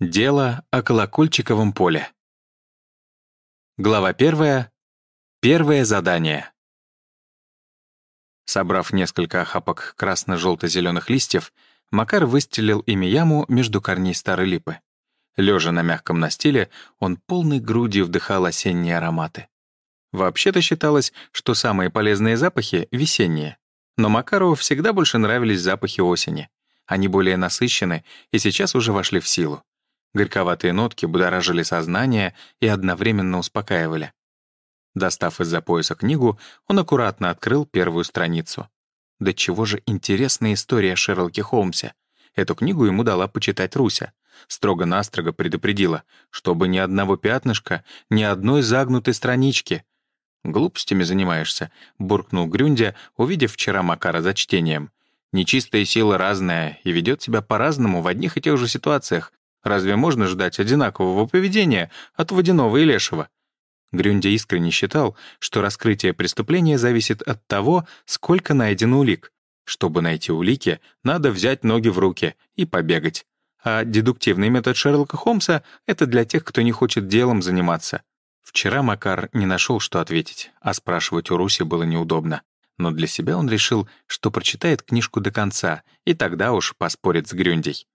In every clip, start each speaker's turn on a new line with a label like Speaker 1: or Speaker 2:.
Speaker 1: Дело о колокольчиковом поле. Глава первая. Первое задание. Собрав несколько охапок красно-желто-зеленых листьев, Макар выстелил ими яму между корней старой липы. Лежа на мягком настиле, он полной грудью вдыхал осенние ароматы. Вообще-то считалось, что самые полезные запахи — весенние. Но Макару всегда больше нравились запахи осени. Они более насыщены и сейчас уже вошли в силу. Горьковатые нотки будоражили сознание и одновременно успокаивали. Достав из-за пояса книгу, он аккуратно открыл первую страницу. Да чего же интересная история о Шерлоке Холмсе. Эту книгу ему дала почитать Руся. Строго-настрого предупредила, чтобы ни одного пятнышка, ни одной загнутой странички. «Глупостями занимаешься», — буркнул Грюндя, увидев вчера Макара за чтением. «Нечистая сила разная и ведет себя по-разному в одних и тех же ситуациях, Разве можно ждать одинакового поведения от водяного и лешего? Грюндя искренне считал, что раскрытие преступления зависит от того, сколько найдено улик. Чтобы найти улики, надо взять ноги в руки и побегать. А дедуктивный метод Шерлока Холмса — это для тех, кто не хочет делом заниматься. Вчера Макар не нашел, что ответить, а спрашивать у Руси было неудобно. Но для себя он решил, что прочитает книжку до конца, и тогда уж поспорит с Грюндей.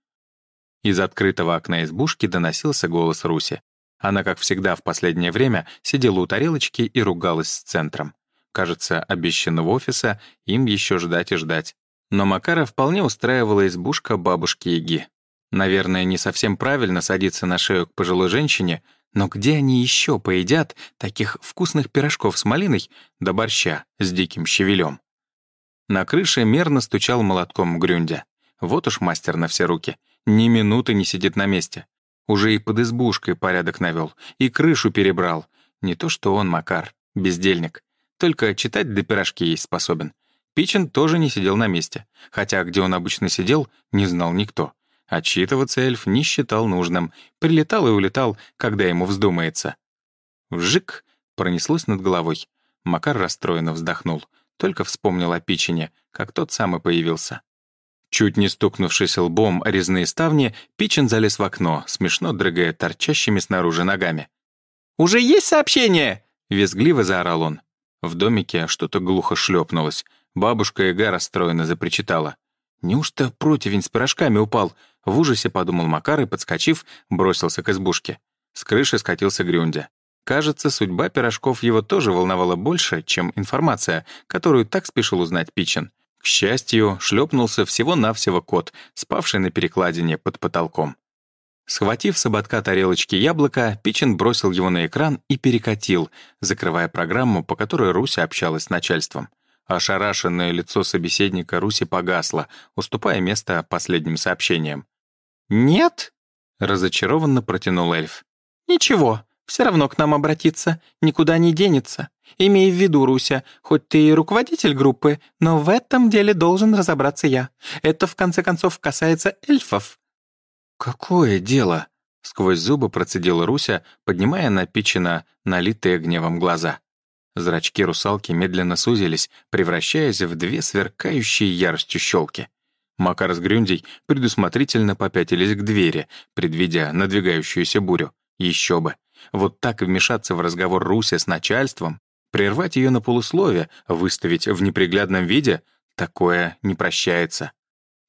Speaker 1: Из открытого окна избушки доносился голос Руси. Она, как всегда в последнее время, сидела у тарелочки и ругалась с центром. Кажется, обещанного офиса им еще ждать и ждать. Но Макара вполне устраивала избушка бабушки Яги. Наверное, не совсем правильно садиться на шею к пожилой женщине, но где они еще поедят таких вкусных пирожков с малиной да борща с диким щавелем? На крыше мерно стучал молотком Грюндя. Вот уж мастер на все руки — ни минуты не сидит на месте. Уже и под избушкой порядок навел, и крышу перебрал. Не то что он, Макар, бездельник. Только читать до пирожки есть способен. Пичин тоже не сидел на месте, хотя где он обычно сидел, не знал никто. Отчитываться эльф не считал нужным, прилетал и улетал, когда ему вздумается. Вжик пронеслось над головой. Макар расстроенно вздохнул, только вспомнил о Пичине, как тот сам и появился. Чуть не стукнувшись лбом о резные ставни, Пичин залез в окно, смешно дрыгая торчащими снаружи ногами. «Уже есть сообщение?» — визгливо заорал он. В домике что-то глухо шлепнулось. Бабушка Эга расстроенно запричитала. «Неужто противень с пирожками упал?» В ужасе подумал Макар и, подскочив, бросился к избушке. С крыши скатился Грюндя. Кажется, судьба пирожков его тоже волновала больше, чем информация, которую так спешил узнать Пичин. К счастью, шлепнулся всего-навсего кот, спавший на перекладине под потолком. Схватив с ободка тарелочки яблоко, Пичин бросил его на экран и перекатил, закрывая программу, по которой Руся общалась с начальством. Ошарашенное лицо собеседника Руси погасло, уступая место последним сообщениям. «Нет?» — разочарованно протянул эльф. «Ничего, все равно к нам обратиться, никуда не денется. Имей в виду, Руся, хоть ты и руководитель группы, но в этом деле должен разобраться я. Это, в конце концов, касается эльфов». «Какое дело?» — сквозь зубы процедила Руся, поднимая на Пичина налитые гневом глаза. Зрачки русалки медленно сузились, превращаясь в две сверкающие яростью щелки. Макар с Грюндей предусмотрительно попятились к двери, предвидя надвигающуюся бурю. Еще бы. Вот так вмешаться в разговор Руси с начальством, прервать ее на полуслове, выставить в неприглядном виде — такое не прощается.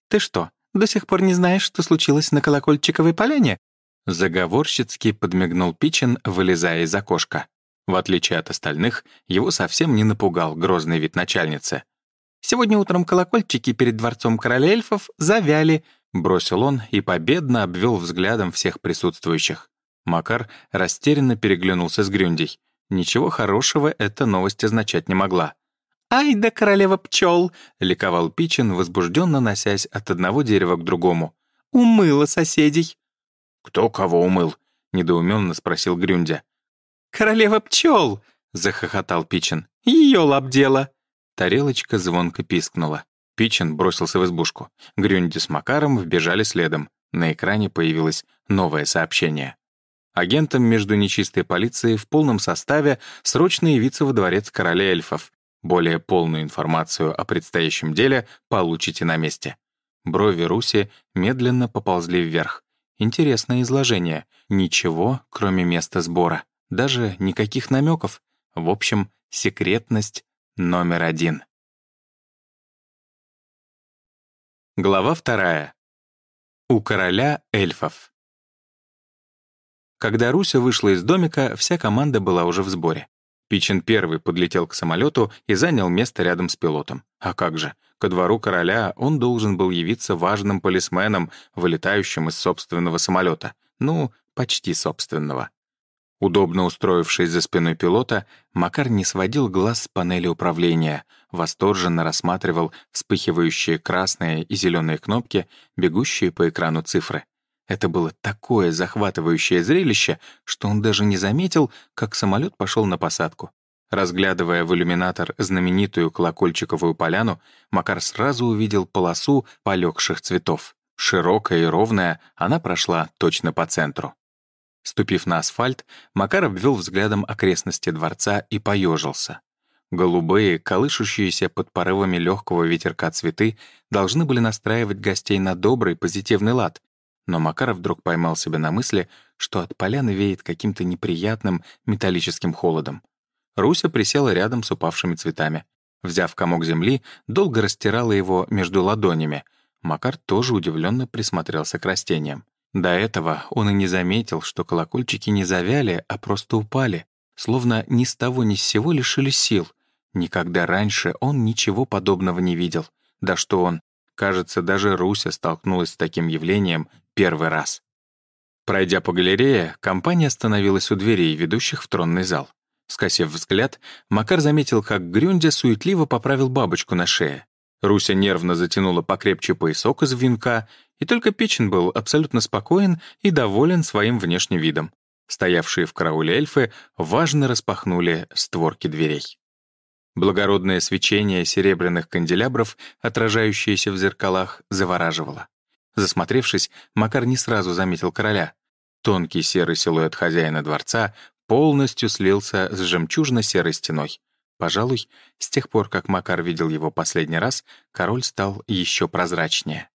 Speaker 2: «Ты что, до сих пор не знаешь, что случилось на Колокольчиковой поляне?»
Speaker 1: Заговорщицки подмигнул Пичин, вылезая из окошка. В отличие от остальных, его совсем не напугал грозный вид начальницы.
Speaker 2: «Сегодня утром колокольчики перед дворцом короля эльфов завяли», —
Speaker 1: бросил он и победно обвел взглядом всех присутствующих. Макар растерянно переглянулся с Грюндей. Ничего хорошего эта новость означать не могла.
Speaker 2: «Ай да королева пчел!»
Speaker 1: — ликовал Пичин, возбужденно носясь от одного дерева к другому.
Speaker 2: «Умыла соседей!»
Speaker 1: «Кто кого умыл?» — недоуменно спросил Грюндя.
Speaker 2: «Королева пчел!» — захохотал Пичин. «Ее лапдела!»
Speaker 1: Тарелочка звонко пискнула. Пичин бросился в избушку. Грюнди с Макаром вбежали следом. На экране появилось новое сообщение. Агентам между нечистой полицией в полном составе срочно явиться во дворец короля эльфов. Более полную информацию о предстоящем деле получите на месте. Брови Руси медленно поползли вверх. Интересное изложение. Ничего, кроме места сбора. Даже никаких намеков. В общем, секретность номер один. Глава вторая. У короля эльфов. Когда Руся вышла из домика, вся команда была уже в сборе. Пичин первый подлетел к самолету и занял место рядом с пилотом. А как же, ко двору короля он должен был явиться важным полисменом, вылетающим из собственного самолета. Ну, почти собственного. Удобно устроившись за спиной пилота, Макар не сводил глаз с панели управления, восторженно рассматривал вспыхивающие красные и зеленые кнопки, бегущие по экрану цифры. Это было такое захватывающее зрелище, что он даже не заметил, как самолет пошел на посадку. Разглядывая в иллюминатор знаменитую колокольчиковую поляну, Макар сразу увидел полосу полегших цветов. Широкая и ровная, она прошла точно по центру. Ступив на асфальт, Макар обвел взглядом окрестности дворца и поежился. Голубые, колышущиеся под порывами легкого ветерка цветы должны были настраивать гостей на добрый, позитивный лад, но Макаров вдруг поймал себя на мысли, что от поляны веет каким-то неприятным металлическим холодом. Руся присела рядом с упавшими цветами. Взяв комок земли, долго растирала его между ладонями. Макар тоже удивленно присмотрелся к растениям. До этого он и не заметил, что колокольчики не завяли, а просто упали, словно ни с того ни с сего лишили сил. Никогда раньше он ничего подобного не видел. Да что он, кажется, даже Руся столкнулась с таким явлением первый раз. Пройдя по галерее, компания остановилась у дверей, ведущих в тронный зал. Скосив взгляд, Макар заметил, как Грюндя суетливо поправил бабочку на шее. Руся нервно затянула покрепче поясок из венка, и только Печин был абсолютно спокоен и доволен своим внешним видом. Стоявшие в карауле эльфы важно распахнули створки дверей. Благородное свечение серебряных канделябров, отражающееся в зеркалах, завораживало. Засмотревшись, Макар не сразу заметил короля. Тонкий серый силуэт хозяина дворца полностью слился с жемчужно-серой стеной. Пожалуй, с тех пор, как Макар видел его последний раз, король стал еще прозрачнее.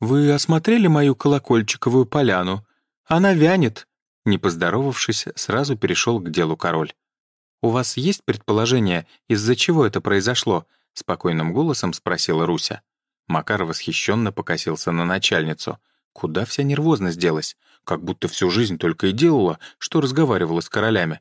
Speaker 1: «Вы осмотрели мою колокольчиковую поляну? Она вянет!» Не поздоровавшись, сразу перешел к делу король. «У вас есть предположение, из-за чего это произошло?» — спокойным голосом спросила Руся. Макар восхищенно покосился на начальницу. Куда вся нервозность делась? Как будто всю жизнь только и делала, что разговаривала с королями.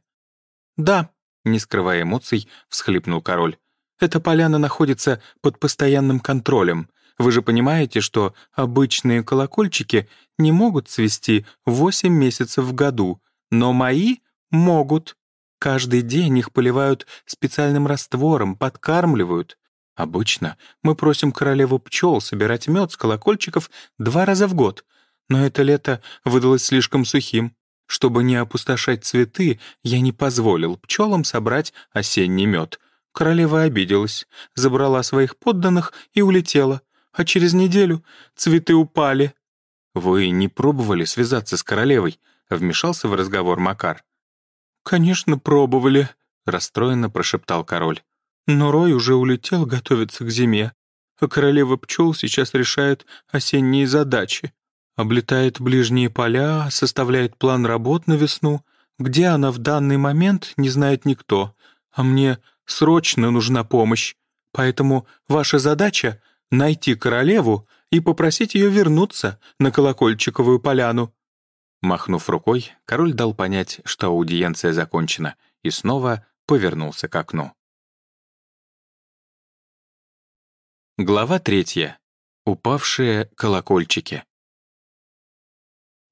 Speaker 1: «Да», — не скрывая эмоций, всхлипнул король. «Эта поляна находится под постоянным контролем. Вы же понимаете, что обычные колокольчики не могут цвести восемь месяцев в году, но мои могут. Каждый день их поливают специальным раствором, подкармливают. Обычно мы просим королеву пчел собирать мед с колокольчиков два раза в год, но это лето выдалось слишком сухим. Чтобы не опустошать цветы, я не позволил пчелам собрать осенний мед. Королева обиделась, забрала своих подданных и улетела, а через неделю цветы упали. «Вы не пробовали связаться с королевой?» — вмешался в разговор Макар. «Конечно, пробовали», — расстроенно прошептал король. Но Рой уже улетел готовиться к зиме, а королева пчел сейчас решает осенние задачи. Облетает ближние поля, составляет план работ на весну. Где она в данный момент, не знает никто. А мне срочно нужна помощь. Поэтому ваша задача — найти королеву и попросить ее вернуться на Колокольчиковую поляну». Махнув рукой, король дал понять, что аудиенция закончена, и снова повернулся к окну. Глава третья. Упавшие колокольчики.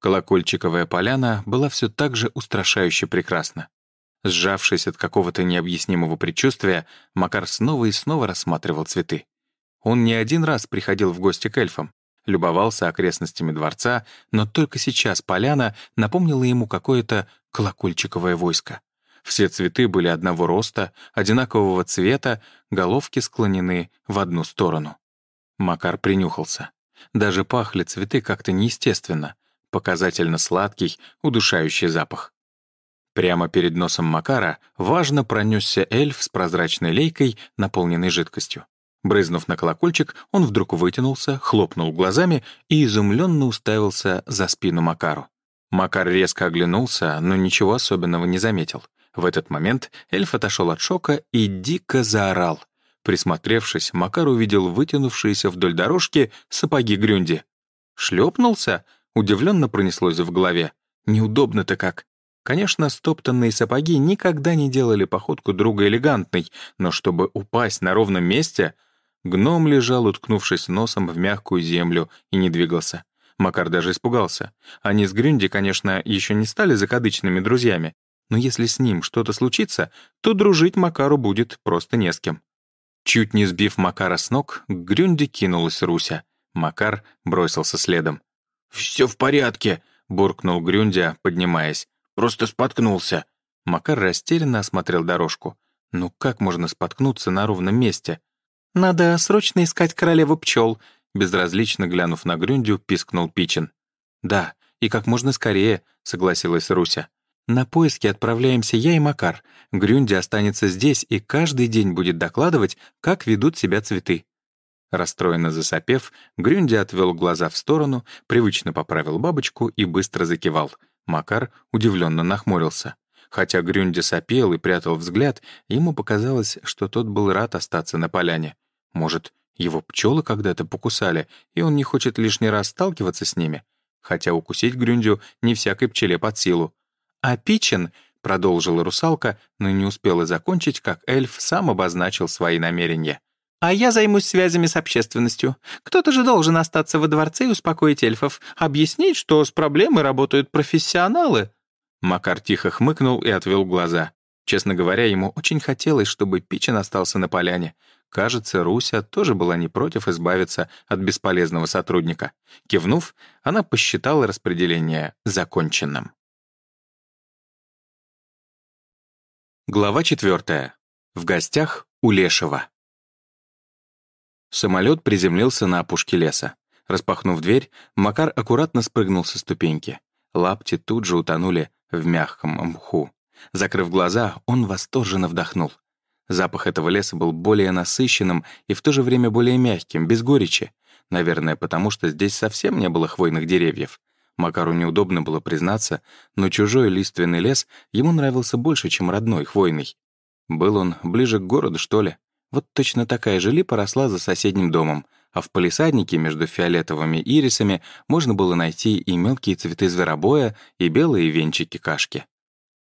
Speaker 1: Колокольчиковая поляна была все так же устрашающе прекрасна. Сжавшись от какого-то необъяснимого предчувствия, Макар снова и снова рассматривал цветы. Он не один раз приходил в гости к эльфам, любовался окрестностями дворца, но только сейчас поляна напомнила ему какое-то колокольчиковое войско. Все цветы были одного роста, одинакового цвета, головки склонены в одну сторону. Макар принюхался. Даже пахли цветы как-то неестественно, показательно сладкий, удушающий запах. Прямо перед носом Макара важно пронесся эльф с прозрачной лейкой, наполненной жидкостью. Брызнув на колокольчик, он вдруг вытянулся, хлопнул глазами и изумленно уставился за спину Макару. Макар резко оглянулся, но ничего особенного не заметил. В этот момент эльф отошел от шока и дико заорал. Присмотревшись, Макар увидел вытянувшиеся вдоль дорожки сапоги Грюнди. «Шлепнулся?» — удивленно пронеслось в голове. «Неудобно-то как». Конечно, стоптанные сапоги никогда не делали походку друга элегантной, но чтобы упасть на ровном месте, гном лежал, уткнувшись носом в мягкую землю, и не двигался. Макар даже испугался. Они с Грюнди, конечно, еще не стали закадычными друзьями, но если с ним что-то случится, то дружить Макару будет просто не с кем. Чуть не сбив Макара с ног, к Грюнди кинулась Руся. Макар бросился следом.
Speaker 3: «Все в порядке», — буркнул Грюндя, поднимаясь. «Просто споткнулся».
Speaker 1: Макар растерянно осмотрел дорожку. «Ну как можно споткнуться на ровном месте?»
Speaker 2: «Надо срочно искать королеву пчел», —
Speaker 1: безразлично глянув на Грюндю, пискнул Пичин. «Да, и как можно скорее», — согласилась Руся. На поиски отправляемся я и Макар. Грюнди останется здесь и каждый день будет докладывать, как ведут себя цветы». Расстроенно засопев, Грюнди отвел глаза в сторону, привычно поправил бабочку и быстро закивал. Макар удивленно нахмурился. Хотя Грюнди сопел и прятал взгляд, ему показалось, что тот был рад остаться на поляне. Может, его пчелы когда-то покусали, и он не хочет лишний раз сталкиваться с ними? Хотя укусить Грюндю не всякой пчеле под силу. «А Пичин», — продолжила русалка, но не успела закончить, как эльф сам обозначил свои намерения.
Speaker 2: «А я займусь связями с общественностью. Кто-то же должен остаться во дворце и успокоить эльфов, объяснить, что с проблемой работают профессионалы».
Speaker 1: Макар тихо хмыкнул и отвел глаза. Честно говоря, ему очень хотелось, чтобы Пичин остался на поляне. Кажется, Руся тоже была не против избавиться от бесполезного сотрудника. Кивнув, она посчитала распределение законченным. Глава четвертая. В гостях у Лешего. Самолет приземлился на опушке леса. Распахнув дверь, Макар аккуратно спрыгнул со ступеньки. Лапти тут же утонули в мягком мху. Закрыв глаза, он восторженно вдохнул. Запах этого леса был более насыщенным и в то же время более мягким, без горечи. Наверное, потому что здесь совсем не было хвойных деревьев. Макару неудобно было признаться, но чужой лиственный лес ему нравился больше, чем родной, хвойный. Был он ближе к городу, что ли? Вот точно такая же липа росла за соседним домом, а в палисаднике между фиолетовыми ирисами можно было найти и мелкие цветы зверобоя, и белые венчики кашки.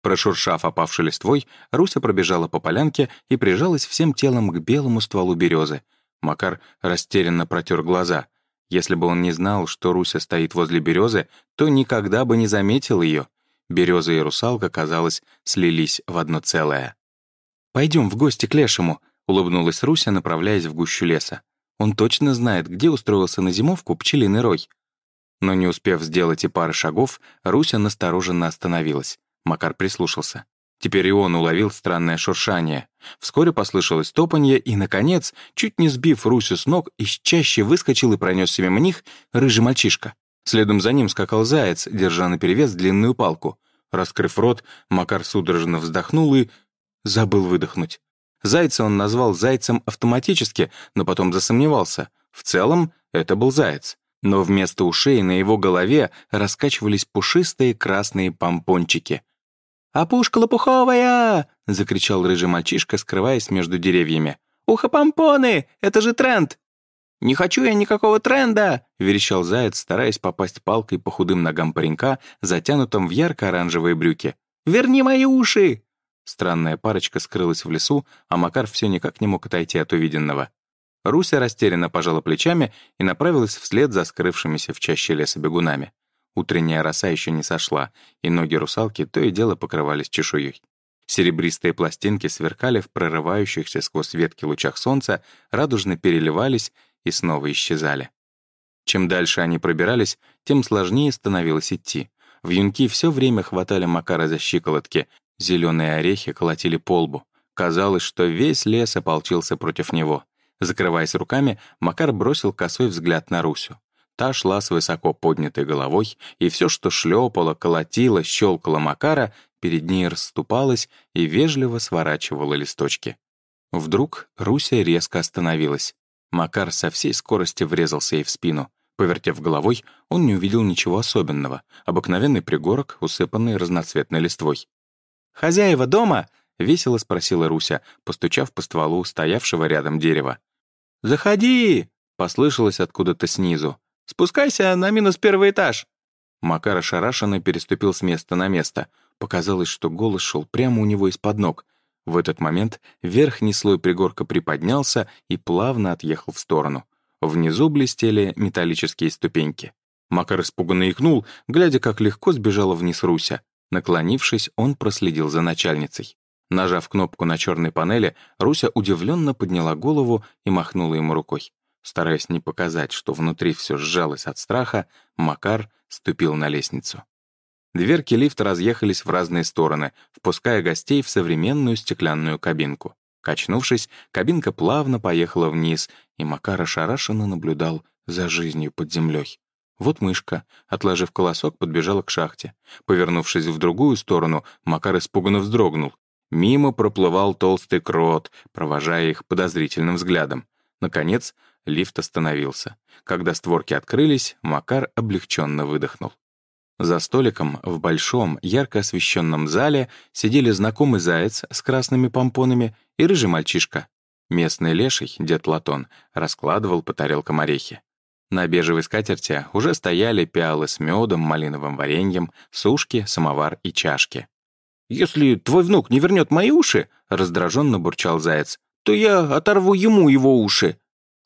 Speaker 1: Прошуршав опавшей листвой, Руся пробежала по полянке и прижалась всем телом к белому стволу березы. Макар растерянно протер глаза — если бы он не знал, что Руся стоит возле березы, то никогда бы не заметил ее. Береза и русалка, казалось, слились в одно целое. «Пойдем в гости к Лешему», — улыбнулась Руся, направляясь в гущу леса. «Он точно знает, где устроился на зимовку пчелиный рой». Но не успев сделать и пары шагов, Руся настороженно остановилась. Макар прислушался. Теперь и он уловил странное шуршание. Вскоре послышалось топанье, и, наконец, чуть не сбив Русю с ног, из чаще выскочил и пронес мимо них рыжий мальчишка. Следом за ним скакал заяц, держа наперевес длинную палку. Раскрыв рот, Макар судорожно вздохнул и... забыл выдохнуть. Зайца он назвал зайцем автоматически, но потом засомневался. В целом, это был заяц. Но вместо ушей на его голове раскачивались пушистые красные помпончики.
Speaker 2: «Опушка лопуховая!» — закричал рыжий мальчишка, скрываясь между деревьями. «Ухо-помпоны! Это же тренд!» «Не хочу я никакого тренда!» — верещал заяц, стараясь попасть палкой по худым ногам паренька, затянутым в ярко-оранжевые брюки. «Верни мои уши!» Странная парочка скрылась в лесу, а Макар все никак не мог отойти от увиденного. Руся растерянно пожала плечами и направилась вслед за скрывшимися в чаще леса бегунами. Утренняя роса еще не сошла, и ноги русалки то и дело покрывались чешуей. Серебристые пластинки сверкали в прорывающихся сквозь ветки лучах солнца, радужно переливались и снова исчезали. Чем дальше они пробирались, тем сложнее становилось идти. В юнки все время хватали Макара за щиколотки, зеленые орехи колотили по лбу. Казалось, что весь лес ополчился против него. Закрываясь руками, Макар бросил косой взгляд на Русю. Та шла с высоко поднятой головой, и все, что шлепало, колотило, щелкало Макара, перед ней расступалось и вежливо сворачивало листочки. Вдруг Руся резко остановилась. Макар со всей скорости врезался ей в спину. Повертев головой, он не увидел ничего особенного. Обыкновенный пригорок, усыпанный разноцветной листвой. «Хозяева дома?» — весело спросила Руся, постучав по стволу стоявшего рядом дерева. «Заходи!» — послышалось откуда-то снизу. «Спускайся на минус первый этаж!» Макар ошарашенно переступил с места на место. Показалось, что голос шел прямо у него из-под ног. В этот момент верхний слой пригорка приподнялся и плавно отъехал в сторону. Внизу блестели металлические ступеньки. Макар испуганно икнул, глядя, как легко сбежала вниз Руся. Наклонившись, он проследил за начальницей. Нажав кнопку на черной панели, Руся удивленно подняла голову и махнула ему рукой. Стараясь не показать, что внутри все сжалось от страха, Макар ступил на лестницу. Дверки лифта разъехались в разные стороны, впуская гостей в современную стеклянную кабинку. Качнувшись, кабинка плавно поехала вниз, и Макар ошарашенно наблюдал за жизнью под землей. Вот мышка, отложив колосок, подбежала к шахте. Повернувшись в другую сторону, Макар испуганно вздрогнул. Мимо проплывал толстый крот, провожая их подозрительным взглядом. Наконец, лифт остановился. Когда створки открылись, Макар облегченно выдохнул. За столиком в большом, ярко освещенном зале сидели знакомый заяц с красными помпонами и рыжий мальчишка. Местный леший, дед Платон, раскладывал по тарелкам орехи. На бежевой скатерти уже стояли пиалы с медом, малиновым вареньем, сушки, самовар и чашки. «Если твой внук не вернет мои уши», — раздраженно бурчал заяц, «то я оторву ему его уши».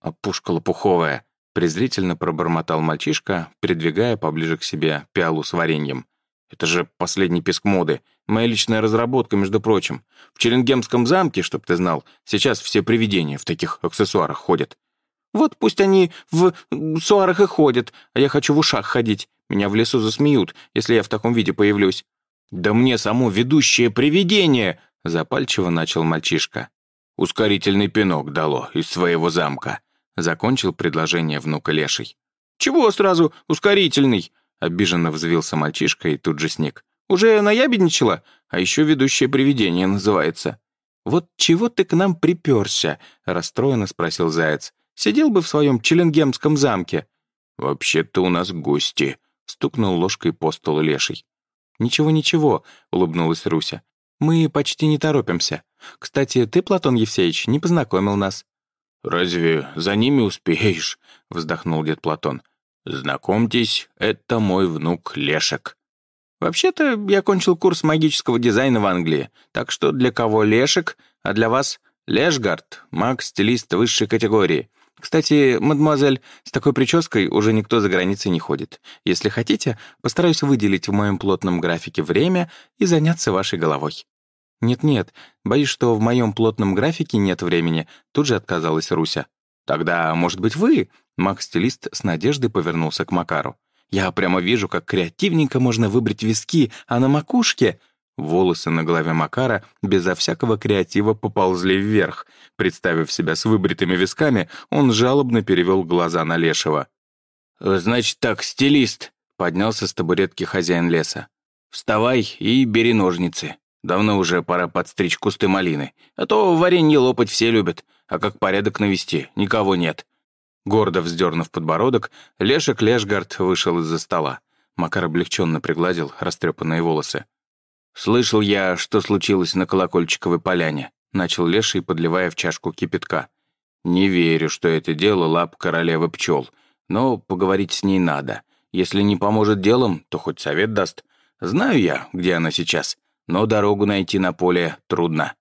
Speaker 2: А пушка лопуховая. Презрительно пробормотал мальчишка, передвигая поближе к себе пиалу с вареньем. «Это же последний писк моды. Моя личная разработка, между прочим. В Черенгемском замке, чтоб ты знал, сейчас все привидения в таких аксессуарах ходят. Вот пусть они в суарах и ходят, а я хочу в ушах ходить. Меня в лесу засмеют, если я в таком виде появлюсь». «Да мне само ведущее привидение!» — запальчиво начал мальчишка. «Ускорительный пинок дало из своего замка. Закончил предложение внука Леший. «Чего сразу ускорительный?» Обиженно взвился мальчишка и тут же сник. «Уже наябедничала? А еще ведущее привидение называется». «Вот чего ты к нам приперся?» — расстроенно спросил Заяц. «Сидел бы в своем Челенгемском замке». «Вообще-то у нас гости», — стукнул ложкой по столу Леший. «Ничего-ничего», — улыбнулась Руся. «Мы почти не торопимся. Кстати, ты, Платон Евсеевич, не познакомил нас».
Speaker 3: «Разве за ними успеешь?» — вздохнул дед Платон. «Знакомьтесь, это мой внук Лешек».
Speaker 2: «Вообще-то я кончил курс магического дизайна в Англии, так что для кого Лешек, а для вас Лешгард, маг-стилист высшей категории. Кстати, мадемуазель, с такой прической уже никто за границей не ходит. Если хотите, постараюсь выделить в моем плотном графике время и заняться вашей головой». «Нет-нет, боюсь, что в моем плотном графике нет времени», тут же отказалась Руся. «Тогда, может быть, вы?» Макс-стилист с надеждой повернулся к Макару. «Я прямо вижу, как креативненько можно выбрать виски, а на макушке...» Волосы на голове Макара безо всякого креатива поползли вверх. Представив себя с выбритыми висками, он жалобно перевел глаза на Лешего.
Speaker 3: «Значит так, стилист», — поднялся с табуретки хозяин леса. «Вставай и бери ножницы». Давно уже пора подстричь кусты малины. А то варенье лопать все любят, а как порядок навести, никого нет».
Speaker 2: Гордо вздернув подбородок, Лешек Лешгард вышел из-за стола. Макар облегченно пригладил растрепанные волосы.
Speaker 3: «Слышал я, что случилось на Колокольчиковой поляне», — начал Леший, подливая в чашку кипятка. «Не верю, что это дело лап королевы пчел, но поговорить с ней надо. Если не поможет делом, то хоть совет даст. Знаю я, где она сейчас но дорогу найти на поле трудно».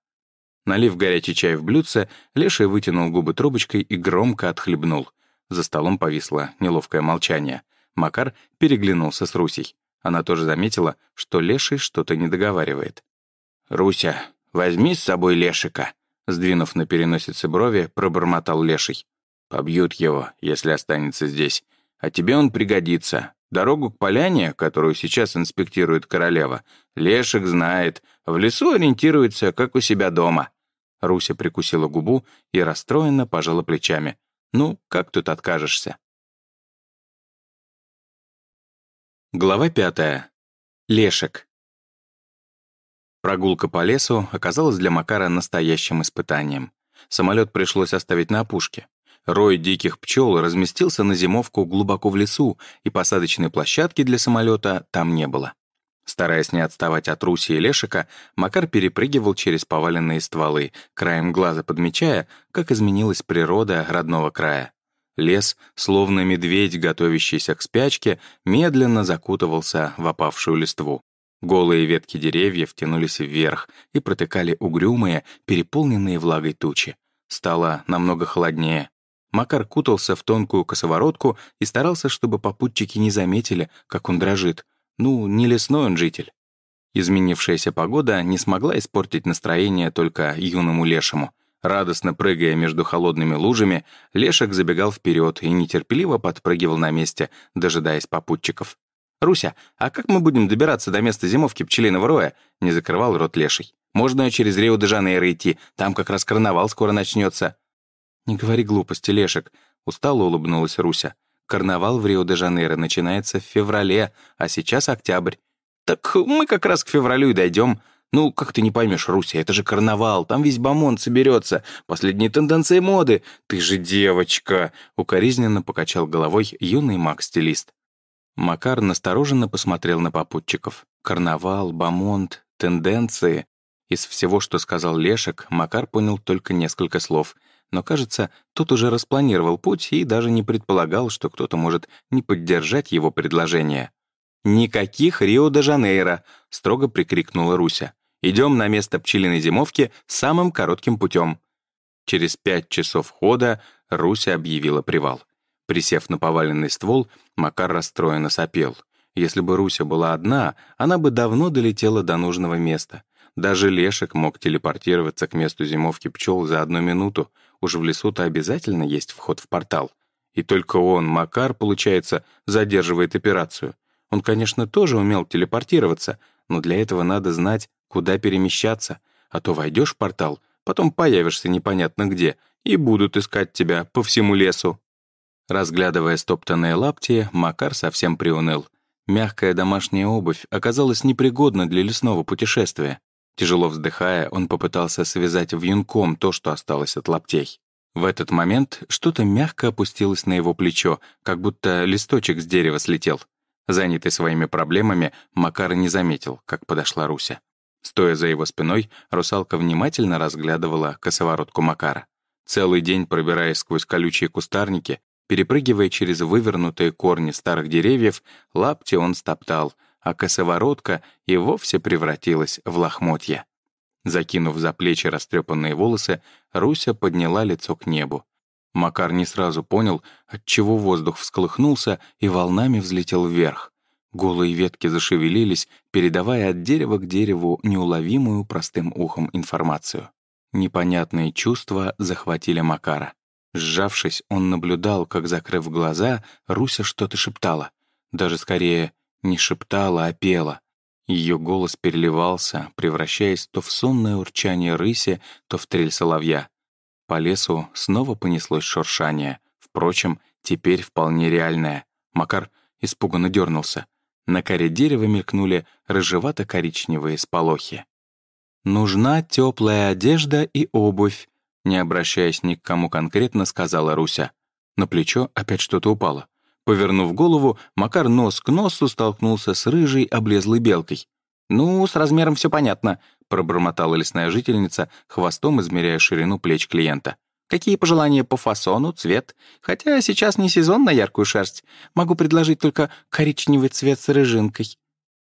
Speaker 2: Налив горячий чай в блюдце, Леший вытянул губы трубочкой и громко отхлебнул. За столом повисло неловкое молчание. Макар переглянулся с Русей. Она тоже заметила, что Леший что-то не договаривает.
Speaker 3: «Руся, возьми с собой Лешика», сдвинув на переносице брови, пробормотал Леший. «Побьют его, если останется здесь. А тебе он пригодится. Дорогу к поляне, которую сейчас инспектирует королева, Лешек знает, в лесу ориентируется, как у себя дома».
Speaker 2: Руся прикусила губу и расстроенно пожала плечами. «Ну, как тут откажешься?» Глава пятая. Лешек. Прогулка по лесу оказалась для Макара настоящим испытанием. Самолет пришлось оставить на опушке. Рой диких пчел разместился на зимовку глубоко в лесу, и посадочной площадки для самолета там не было. Стараясь не отставать от Руси и Лешика, Макар перепрыгивал через поваленные стволы, краем глаза подмечая, как изменилась природа родного края. Лес, словно медведь, готовящийся к спячке, медленно закутывался в опавшую листву. Голые ветки деревьев тянулись вверх и протыкали угрюмые, переполненные влагой тучи. Стало намного холоднее. Макар кутался в тонкую косоворотку и старался, чтобы попутчики не заметили, как он дрожит. Ну, не лесной он житель. Изменившаяся погода не смогла испортить настроение только юному лешему. Радостно прыгая между холодными лужами, лешек забегал вперед и нетерпеливо подпрыгивал на месте, дожидаясь попутчиков. «Руся, а как мы будем добираться до места зимовки пчелиного роя?» — не закрывал рот леший. «Можно через Рио-де-Жанейро идти, там как раз карнавал скоро начнется». «Не говори глупости, Лешек», — устало улыбнулась Руся. «Карнавал в Рио-де-Жанейро начинается в феврале, а сейчас октябрь». «Так мы как раз к февралю и дойдем. Ну, как ты не поймешь, Руся, это же карнавал, там весь бомонд соберется, последние тенденции моды. Ты же девочка!» — укоризненно покачал головой юный маг-стилист. Макар настороженно посмотрел на попутчиков. Карнавал, бомонд, тенденции. Из всего, что сказал Лешек, Макар понял только несколько слов — но, кажется, тот уже распланировал путь и даже не предполагал, что кто-то может не поддержать его предложение. «Никаких Рио-де-Жанейро!» — строго прикрикнула Руся. «Идем на место пчелиной зимовки самым коротким путем». Через пять часов хода Руся объявила привал. Присев на поваленный ствол, Макар расстроенно сопел. Если бы Руся была одна, она бы давно долетела до нужного места. Даже Лешек мог телепортироваться к месту зимовки пчел за одну минуту, уже в лесу-то обязательно есть вход в портал. И только он, Макар, получается, задерживает операцию. Он, конечно, тоже умел телепортироваться, но для этого надо знать, куда перемещаться, а то войдешь в портал, потом появишься непонятно где, и будут искать тебя по всему лесу. Разглядывая стоптанные лапти, Макар совсем приуныл. Мягкая домашняя обувь оказалась непригодна для лесного путешествия. Тяжело вздыхая, он попытался связать вьюнком то, что осталось от лаптей. В этот момент что-то мягко опустилось на его плечо, как будто листочек с дерева слетел. Занятый своими проблемами, Макар не заметил, как подошла Руся. Стоя за его спиной, русалка внимательно разглядывала косоворотку Макара. Целый день пробираясь сквозь колючие кустарники, перепрыгивая через вывернутые корни старых деревьев, лапти он стоптал, а косоворотка и вовсе превратилась в лохмотья. Закинув за плечи растрепанные волосы, Руся подняла лицо к небу. Макар не сразу понял, отчего воздух всколыхнулся и волнами взлетел вверх. Голые ветки зашевелились, передавая от дерева к дереву неуловимую простым ухом информацию. Непонятные чувства захватили Макара. Сжавшись, он наблюдал, как, закрыв глаза, Руся что-то шептала. Даже скорее не шептала, а пела. Ее голос переливался, превращаясь то в сонное урчание рыси, то в трель соловья. По лесу снова понеслось шуршание. Впрочем, теперь вполне реальное. Макар испуганно дернулся. На коре дерева мелькнули рыжевато-коричневые сполохи. «Нужна теплая одежда и обувь», не обращаясь ни к кому конкретно, сказала Руся. На плечо опять что-то упало. Повернув голову, Макар нос к носу столкнулся с рыжей облезлой белкой. «Ну, с размером все понятно», — пробормотала лесная жительница, хвостом измеряя ширину плеч клиента. «Какие пожелания по фасону, цвет? Хотя сейчас не сезон на яркую шерсть. Могу предложить только коричневый цвет с рыжинкой».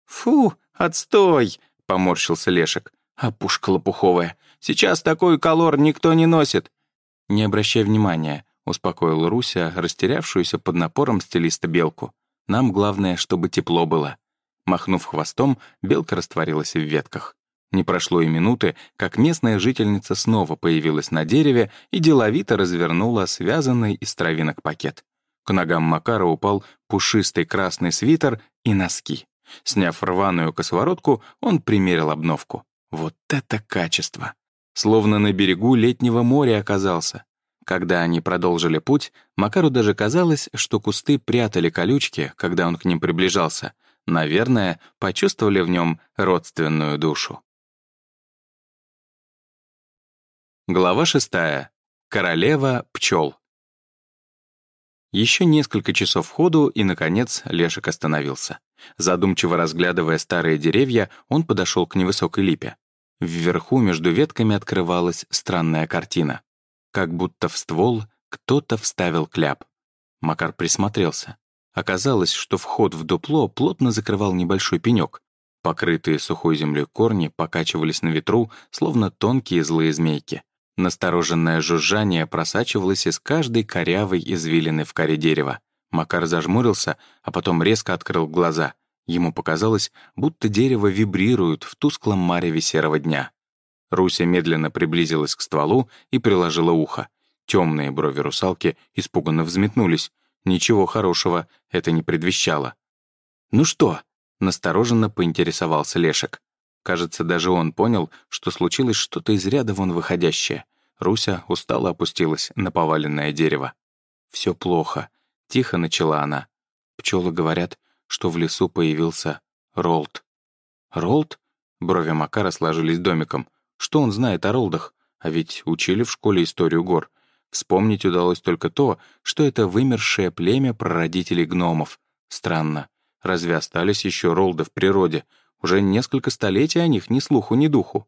Speaker 2: «Фу, отстой!» — поморщился Лешек. «А пушка лопуховая. Сейчас такой колор никто не носит». «Не обращай внимания», успокоил Руся, растерявшуюся под напором стилиста белку. «Нам главное, чтобы тепло было». Махнув хвостом, белка растворилась в ветках. Не прошло и минуты, как местная жительница снова появилась на дереве и деловито развернула связанный из травинок пакет. К ногам Макара упал пушистый красный свитер и носки. Сняв рваную косоворотку, он примерил обновку. Вот это качество! Словно на берегу летнего моря оказался. Когда они продолжили путь, Макару даже казалось, что кусты прятали колючки, когда он к ним приближался. Наверное, почувствовали в нем родственную душу.
Speaker 1: Глава шестая. Королева пчел. Еще несколько часов ходу, и, наконец, Лешек остановился. Задумчиво разглядывая старые деревья, он подошел к невысокой липе. Вверху между ветками открывалась странная картина. Как будто в ствол кто-то вставил кляп. Макар присмотрелся. Оказалось, что вход в дупло плотно закрывал небольшой пенек. Покрытые сухой землей корни покачивались на ветру, словно тонкие злые змейки. Настороженное жужжание просачивалось из каждой корявой извилины в коре дерева. Макар зажмурился, а потом резко открыл глаза. Ему показалось, будто дерево вибрирует в тусклом мареве серого дня. Руся медленно приблизилась к стволу и приложила ухо. Темные брови русалки испуганно взметнулись. Ничего хорошего это не предвещало. «Ну что?» — настороженно поинтересовался Лешек. Кажется, даже он понял, что случилось что-то из ряда вон выходящее. Руся устало опустилась на поваленное дерево. «Все плохо», — тихо начала она. Пчелы говорят, что в лесу появился Ролд. «Ролд?» — брови Макара сложились домиком. «Что он знает о Ролдах? А ведь учили в школе историю гор. Вспомнить удалось только то, что это вымершее племя прародителей гномов. Странно. Разве остались еще Ролды в природе? Уже несколько столетий о них ни слуху, ни духу.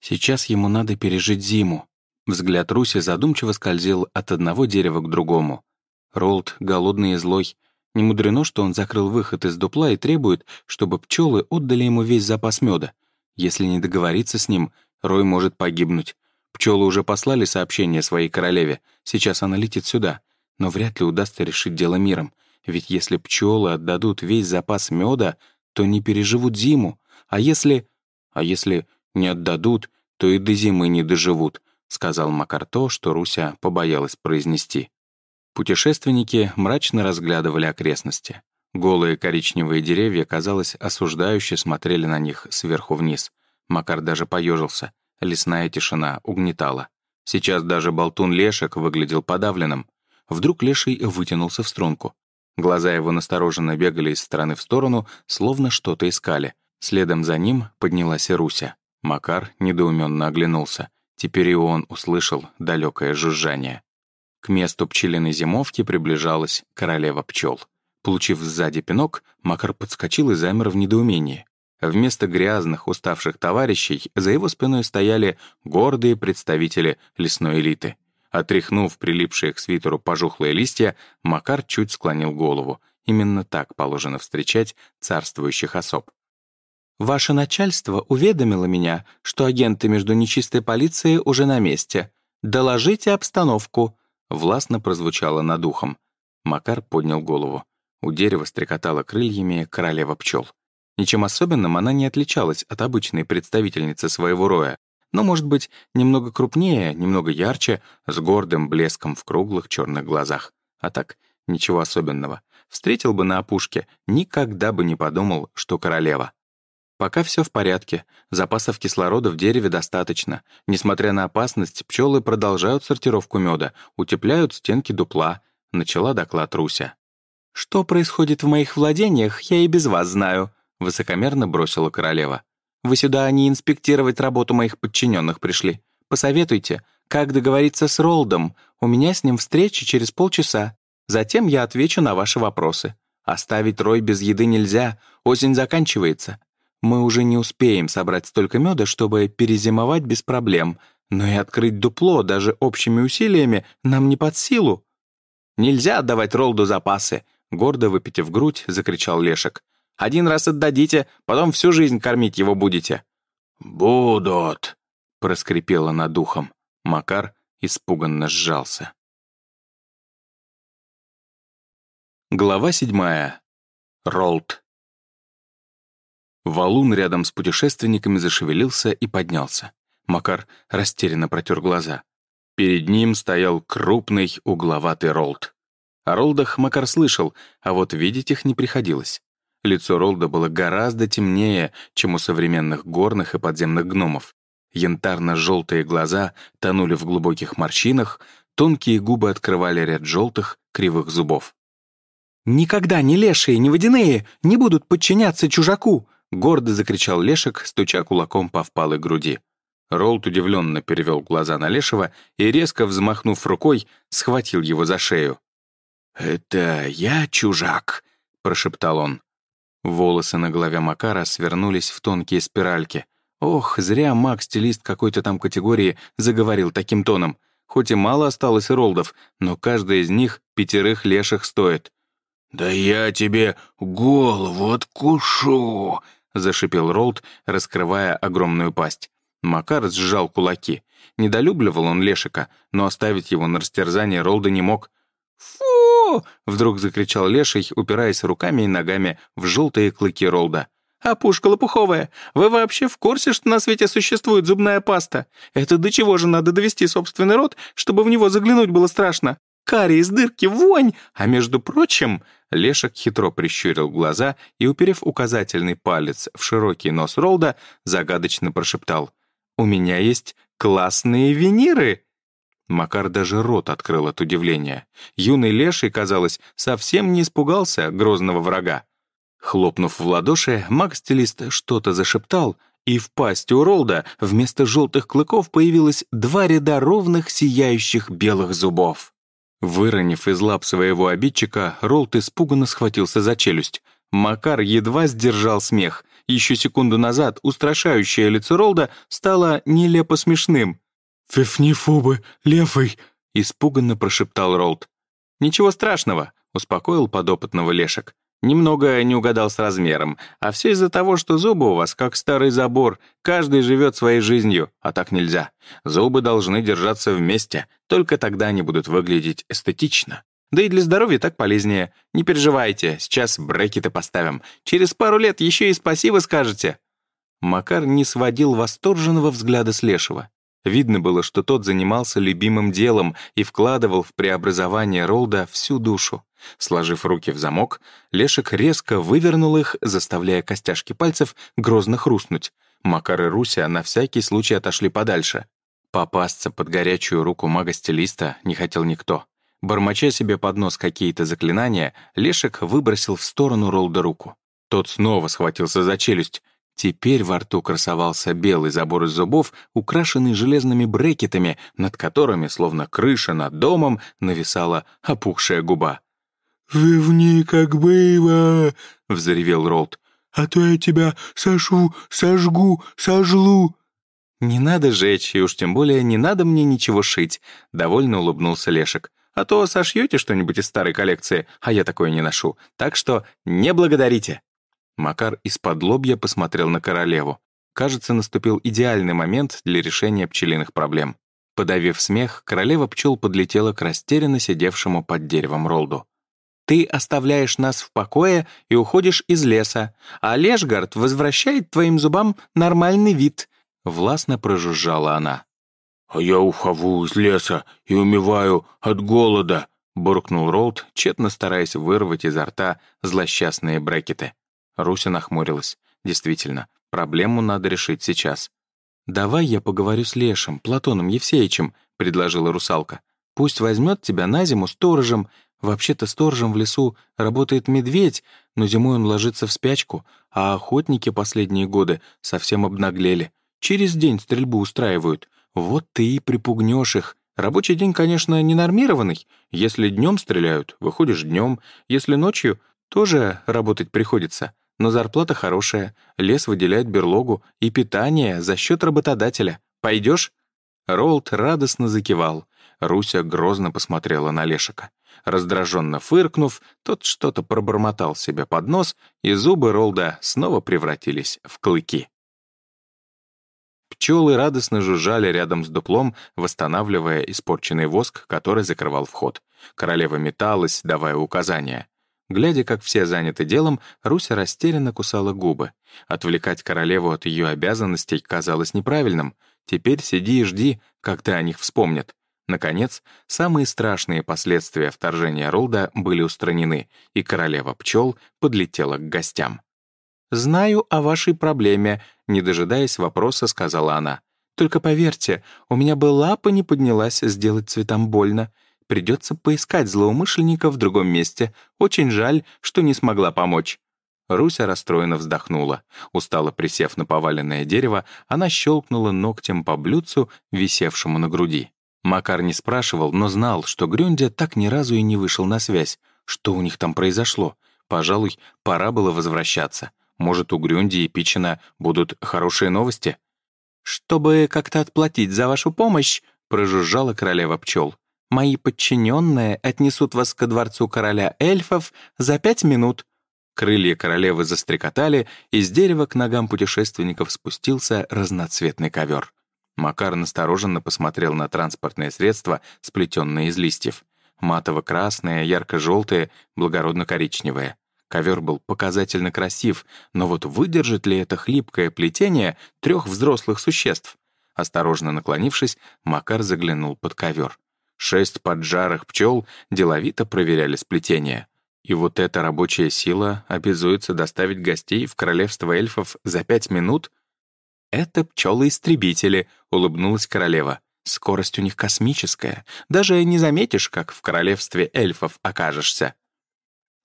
Speaker 1: Сейчас ему надо пережить зиму, Взгляд Руси задумчиво скользил от одного дерева к другому. Ролд голодный и злой. Не мудрено, что он закрыл выход из дупла и требует, чтобы пчелы отдали ему весь запас меда. Если не договориться с ним, Рой может погибнуть. Пчелы уже послали сообщение своей королеве, сейчас она летит сюда. Но вряд ли удастся решить дело миром. Ведь если пчелы отдадут весь запас меда, то не переживут зиму. А если... А если не отдадут, то и до зимы не доживут. — сказал Макар то, что Руся побоялась произнести. Путешественники мрачно разглядывали окрестности. Голые коричневые деревья, казалось, осуждающе смотрели на них сверху вниз. Макар даже поежился. Лесная тишина угнетала. Сейчас даже болтун Лешек выглядел подавленным. Вдруг Леший вытянулся в струнку. Глаза его настороженно бегали из стороны в сторону, словно что-то искали. Следом за ним поднялась и Руся. Макар недоуменно оглянулся. Теперь и он услышал далекое жужжание. К месту пчелиной зимовки приближалась королева пчел. Получив сзади пинок, Макар подскочил и замер в недоумении. Вместо грязных, уставших товарищей за его спиной стояли гордые представители лесной элиты. Отряхнув прилипшие к свитеру пожухлые листья, Макар чуть склонил голову. Именно так положено встречать царствующих особ. Ваше начальство уведомило меня, что агенты между нечистой полицией уже на месте. Доложите обстановку», — властно прозвучало над ухом. Макар поднял голову. У дерева стрекотала крыльями королева пчел. Ничем особенным она не отличалась от обычной представительницы своего роя, но, может быть, немного крупнее, немного ярче, с гордым блеском в круглых черных глазах. А так, ничего особенного. Встретил бы на опушке, никогда бы не подумал, что королева. Пока все в порядке, запасов кислорода в дереве достаточно. Несмотря на опасность, пчелы продолжают сортировку меда, утепляют стенки дупла, начала доклад Руся. «Что происходит в моих владениях, я и без вас знаю», высокомерно бросила королева. «Вы сюда не инспектировать работу моих подчиненных пришли. Посоветуйте, как договориться с Ролдом. У меня с ним встреча через полчаса. Затем я отвечу на ваши вопросы. Оставить Рой без еды нельзя, осень заканчивается. Мы уже не успеем собрать столько меда, чтобы перезимовать без проблем, но и открыть дупло даже общими усилиями нам не под силу. «Нельзя отдавать Ролду запасы!» Гордо выпитив грудь, закричал Лешек. «Один раз отдадите, потом всю жизнь кормить его будете».
Speaker 3: «Будут!»
Speaker 1: — проскрипело над ухом. Макар испуганно сжался. Глава седьмая. Ролд. Валун рядом с путешественниками зашевелился и поднялся. Макар растерянно протер глаза. Перед ним стоял крупный угловатый Ролд. О Ролдах Макар слышал, а вот видеть их не приходилось. Лицо Ролда было гораздо темнее, чем у современных горных и подземных гномов. Янтарно-желтые глаза тонули в глубоких морщинах, тонкие губы открывали ряд желтых, кривых зубов. «Никогда ни лешие, ни водяные не будут подчиняться чужаку!» — гордо закричал Лешек, стуча кулаком по впалой груди.
Speaker 3: Ролд удивленно перевел глаза на Лешего и, резко взмахнув рукой, схватил его за шею. «Это я чужак», — прошептал он. Волосы на голове Макара свернулись в тонкие спиральки. Ох, зря Мак-стилист какой-то там категории заговорил таким тоном. Хоть и мало осталось ролдов, но каждый из них пятерых леших стоит. «Да я тебе голову откушу!» — зашипел Ролд, раскрывая огромную пасть. Макар сжал кулаки. Недолюбливал он Лешика, но оставить его на растерзание Ролда не мог. «Фу!» — вдруг закричал Леший, упираясь руками и ногами в желтые клыки Ролда. «А пушка лопуховая, вы вообще в курсе, что на свете существует зубная паста? Это до чего же надо довести собственный рот, чтобы в него заглянуть было страшно? Карри из дырки, вонь! А между прочим...» Лешек хитро прищурил глаза и, уперев указательный палец в широкий нос Ролда, загадочно прошептал. «У меня есть классные виниры!» Макар даже рот открыл от удивления. Юный леший, казалось, совсем не испугался грозного врага. Хлопнув в ладоши, маг-стилист что-то зашептал, и в пасти у Ролда вместо желтых клыков появилось два ряда ровных сияющих белых зубов. Выронив из лап своего обидчика, Ролд испуганно схватился за челюсть. Макар едва сдержал смех. Еще секунду назад устрашающее лицо Ролда стало нелепо смешным.
Speaker 2: «Фефнифубы, левый!»
Speaker 3: — испуганно прошептал Ролд. «Ничего страшного», — успокоил подопытного Лешек. «Немного не угадал с размером, а все из-за того, что зубы у вас как старый забор, каждый живет своей жизнью, а так нельзя. Зубы должны держаться вместе, только тогда они будут выглядеть эстетично. Да и для здоровья так полезнее. Не переживайте, сейчас брекеты поставим. Через пару лет еще и спасибо скажете». Макар не сводил восторженного взгляда с Лешего. Видно было, что тот занимался любимым делом и вкладывал в преобразование Ролда всю душу. Сложив руки в замок, Лешек резко вывернул их, заставляя костяшки пальцев грозно хрустнуть. Макар и Руся на всякий случай отошли подальше. Попасться под горячую руку мага-стилиста не хотел никто. Бормоча себе под нос какие-то заклинания, Лешек выбросил в сторону Ролда руку. Тот снова схватился за челюсть. Теперь во рту красовался белый забор из зубов, украшенный железными брекетами, над которыми, словно крыша над домом, нависала опухшая губа.
Speaker 2: «Живни, как было!» — взревел Ролд. «А то я тебя сошу, сожгу, сожлу!»
Speaker 3: «Не надо жечь, и уж тем более не надо мне ничего шить», — довольно улыбнулся Лешек. «А то сошьете что-нибудь из старой коллекции, а я такое не ношу. Так что не благодарите». Макар из-под лобья посмотрел на королеву. Кажется, наступил идеальный момент для решения пчелиных проблем. Подавив смех, королева пчел подлетела к растерянно сидевшему под деревом Ролду. «Ты оставляешь нас в покое и уходишь из леса, а Лешгард возвращает твоим зубам нормальный вид», — властно прожужжала она.
Speaker 2: «А я ухожу из леса и умиваю от голода», — буркнул Ролд, тщетно стараясь вырвать изо рта злосчастные брекеты. Руся нахмурилась. Действительно, проблему надо решить сейчас. «Давай я поговорю с Лешем, Платоном Евсеичем», — предложила русалка. «Пусть возьмет тебя на зиму сторожем. Вообще-то сторожем в лесу работает медведь, но зимой он ложится в спячку, а охотники последние годы совсем обнаглели. Через день стрельбу устраивают. Вот ты и припугнешь их. Рабочий день, конечно, ненормированный. Если днем стреляют, выходишь днем. Если ночью, тоже работать приходится но зарплата хорошая, лес выделяет берлогу и питание за счет работодателя. Пойдешь?» Ролд радостно закивал. Руся грозно посмотрела на Лешика. Раздраженно фыркнув, тот что-то пробормотал себе под нос, и зубы Ролда снова превратились в клыки. Пчелы радостно жужжали рядом с дуплом, восстанавливая испорченный воск, который закрывал вход. Королева металась, давая указания. Глядя, как все заняты делом, Руся растерянно кусала губы. Отвлекать королеву от ее обязанностей казалось неправильным. Теперь сиди и жди, когда о них вспомнят. Наконец, самые страшные последствия вторжения Ролда были устранены, и королева пчел подлетела к гостям. «Знаю о вашей проблеме», — не дожидаясь вопроса, сказала она. «Только поверьте, у меня бы лапа не поднялась сделать цветам больно. Придется поискать злоумышленника в другом месте. Очень жаль, что не смогла помочь».
Speaker 1: Руся расстроенно вздохнула. Устало присев на поваленное дерево, она щелкнула ногтем по блюдцу, висевшему на груди. Макар не спрашивал, но знал, что Грюндя так ни разу и не вышел на связь. Что у них там произошло? Пожалуй, пора было возвращаться. Может, у Грюнди и Пичина будут хорошие новости? «Чтобы как-то отплатить за вашу помощь», — прожужжала королева пчел. «Мои подчиненные отнесут вас ко дворцу короля эльфов за пять минут». Крылья королевы застрекотали, и с дерева к ногам путешественников спустился разноцветный ковер. Макар настороженно посмотрел на транспортное средство, сплетенное из листьев. Матово-красное, ярко-желтое, благородно-коричневое. Ковер был показательно красив, но вот выдержит ли это хлипкое плетение трех взрослых существ? Осторожно наклонившись, Макар заглянул под ковер. Шесть поджарых пчел деловито проверяли сплетение. И вот эта рабочая сила обязуется доставить гостей в королевство эльфов за пять минут? «Это пчелы-истребители», — улыбнулась королева. «Скорость у них космическая. Даже не заметишь, как в королевстве эльфов окажешься».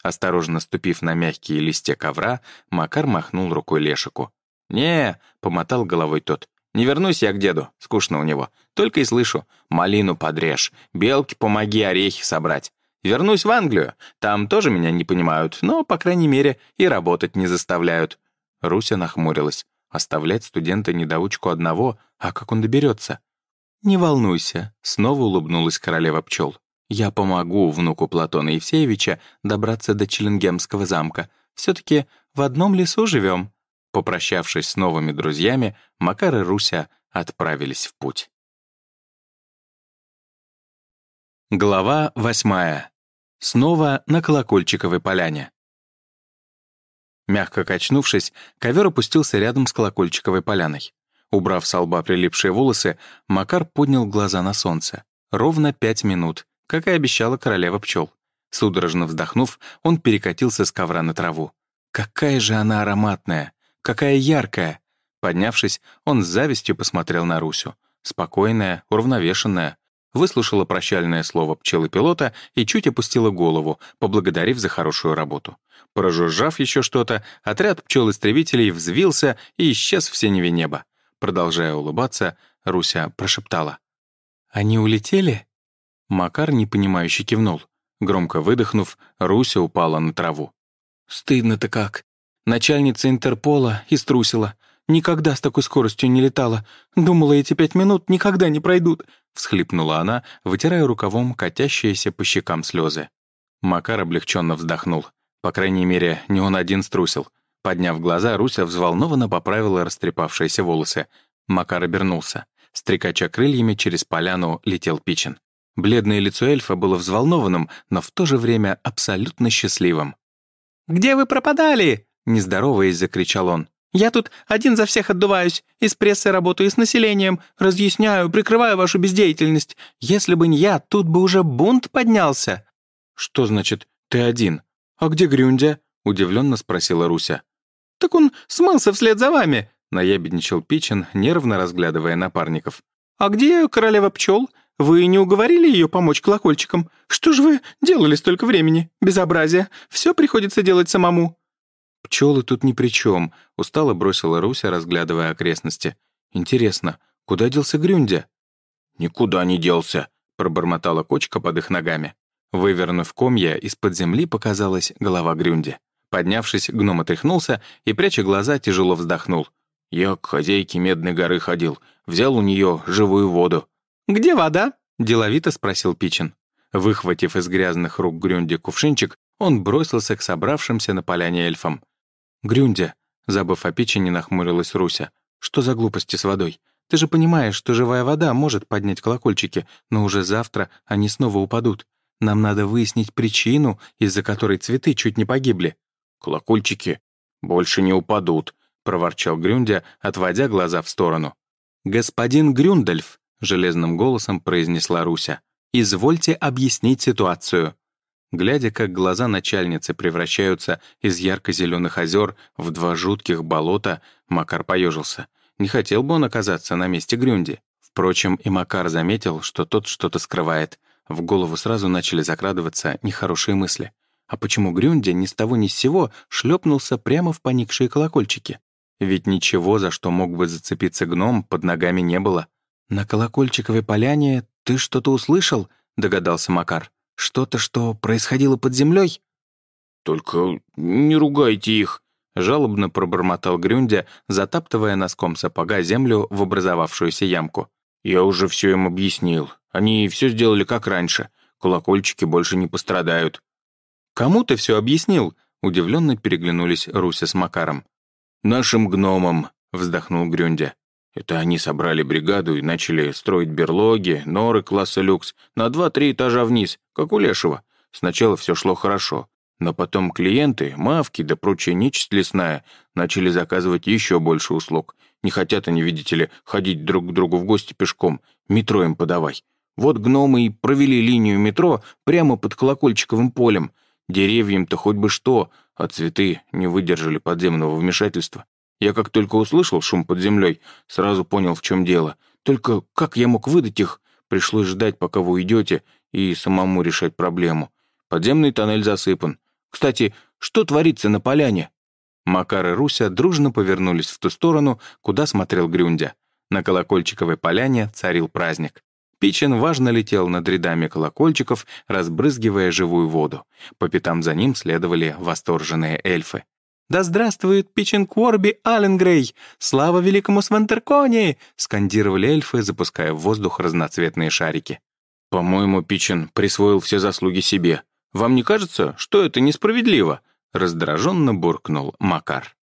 Speaker 1: Осторожно ступив на мягкие листья ковра, Макар махнул рукой Лешику. «Не», — помотал головой тот, — «не вернусь я к деду, скучно у него. Только и слышу, малину подрежь, белки помоги орехи собрать. Вернусь в Англию. Там тоже меня не понимают, но, по крайней мере, и работать не заставляют». Руся нахмурилась. Оставлять студента-недоучку одного, а как он доберется? «Не волнуйся», — снова улыбнулась королева пчел. «Я помогу внуку Платона Евсеевича добраться до Челленгемского замка. Все-таки в одном лесу живем». Попрощавшись с новыми друзьями, Макар и Руся отправились в путь. Глава восьмая. Снова на Колокольчиковой поляне. Мягко качнувшись, ковер опустился рядом с Колокольчиковой поляной. Убрав с лба прилипшие волосы, Макар поднял глаза на солнце. Ровно пять минут, как и обещала королева пчел. Судорожно вздохнув, он перекатился с ковра на траву. Какая же она ароматная! Какая яркая! Поднявшись, он с завистью посмотрел на Русю. Спокойная, уравновешенная, выслушала прощальное слово пчелы-пилота и чуть опустила голову, поблагодарив за хорошую работу. Прожужжав еще что-то, отряд пчел-истребителей взвился и исчез в синеве неба. Продолжая улыбаться, Руся прошептала. «Они улетели?» Макар непонимающе кивнул. Громко выдохнув, Руся упала на траву. «Стыдно-то как. Начальница Интерпола иструсила. Никогда с такой скоростью не летала. Думала, эти пять минут никогда не пройдут», — всхлипнула она, вытирая рукавом катящиеся по щекам слезы. Макар облегченно вздохнул. По крайней мере, не он один струсил. Подняв глаза, Руся взволнованно поправила растрепавшиеся волосы. Макар обернулся. Стрекача крыльями через поляну летел Пичин. Бледное лицо эльфа было взволнованным, но в то же время абсолютно счастливым. «Где вы пропадали?» — нездороваясь, закричал он. Я тут один за всех отдуваюсь, из прессы работаю с населением, разъясняю, прикрываю вашу бездеятельность. Если бы не я, тут бы уже бунт поднялся». «Что значит «ты один»? А где Грюндя?» — удивленно спросила Руся. «Так он смылся вслед за вами», — наябедничал Пичин, нервно разглядывая напарников. «А где королева пчел? Вы не уговорили ее помочь колокольчикам? Что же вы делали столько времени? Безобразие. Все приходится делать самому». «Пчелы тут ни при чем», — устало бросила Руся, разглядывая окрестности. «Интересно, куда делся Грюндя?»
Speaker 3: «Никуда не делся», — пробормотала кочка под их ногами.
Speaker 1: Вывернув комья, из-под земли показалась голова Грюнди. Поднявшись, гном отряхнулся и, пряча глаза, тяжело вздохнул. «Я к хозяйке Медной горы ходил, взял у нее живую воду». «Где вода?» — деловито спросил Пичин. Выхватив из грязных рук Грюнди кувшинчик, он бросился к собравшимся на поляне эльфам. «Грюндя», — забыв о печени, нахмурилась Руся. «Что за глупости с водой? Ты же понимаешь, что живая вода может поднять колокольчики, но уже завтра они снова упадут. Нам надо выяснить причину, из-за которой цветы чуть не погибли».
Speaker 3: «Колокольчики больше не упадут», — проворчал Грюндя, отводя глаза в сторону.
Speaker 1: «Господин Грюндальф», — железным голосом произнесла Руся, «извольте объяснить ситуацию». Глядя, как глаза начальницы превращаются из ярко-зеленых озер в два жутких болота, Макар поежился. Не хотел бы он оказаться на месте Грюнди. Впрочем, и Макар заметил, что тот что-то скрывает. В голову сразу начали закрадываться нехорошие мысли.
Speaker 2: А почему Грюндя ни с того ни с сего шлепнулся прямо в поникшие колокольчики? Ведь ничего, за что мог бы зацепиться гном, под ногами не было. «На колокольчиковой поляне ты что-то услышал?» — догадался Макар. «Что-то, что происходило под землей?»
Speaker 3: «Только не ругайте их», — жалобно пробормотал Грюндя, затаптывая носком сапога землю в образовавшуюся ямку. «Я уже все им объяснил. Они все сделали как раньше. Колокольчики больше не пострадают».
Speaker 2: «Кому ты все объяснил?» Удивленно переглянулись Руся с Макаром.
Speaker 3: «Нашим гномам», — вздохнул Грюндя. Это они собрали бригаду и начали строить берлоги, норы класса люкс на два-три этажа вниз, как у Лешего. Сначала все шло хорошо, но потом клиенты, мавки да прочая нечисть лесная начали заказывать еще больше услуг. Не хотят они, видите ли, ходить друг к другу в гости пешком, метро им подавай. Вот гномы и провели линию метро прямо под колокольчиковым полем. Деревьям-то хоть бы что, а цветы не выдержали подземного вмешательства. Я как только услышал шум под землей, сразу понял, в чем дело. Только как я мог выдать их? Пришлось ждать, пока вы уйдете, и самому решать проблему. Подземный тоннель засыпан. Кстати, что творится на поляне?»
Speaker 2: Макар и Руся дружно повернулись в ту сторону, куда смотрел Грюндя. На колокольчиковой поляне царил праздник. Пичин важно летел над рядами колокольчиков, разбрызгивая живую воду. По пятам за ним следовали восторженные эльфы. «Да здравствует Пичин Кворби Алленгрей! Слава великому Свантеркони!» скандировали эльфы, запуская в воздух разноцветные шарики.
Speaker 3: «По-моему, Пичин присвоил все заслуги себе. Вам не кажется, что это несправедливо?» раздраженно буркнул Макар.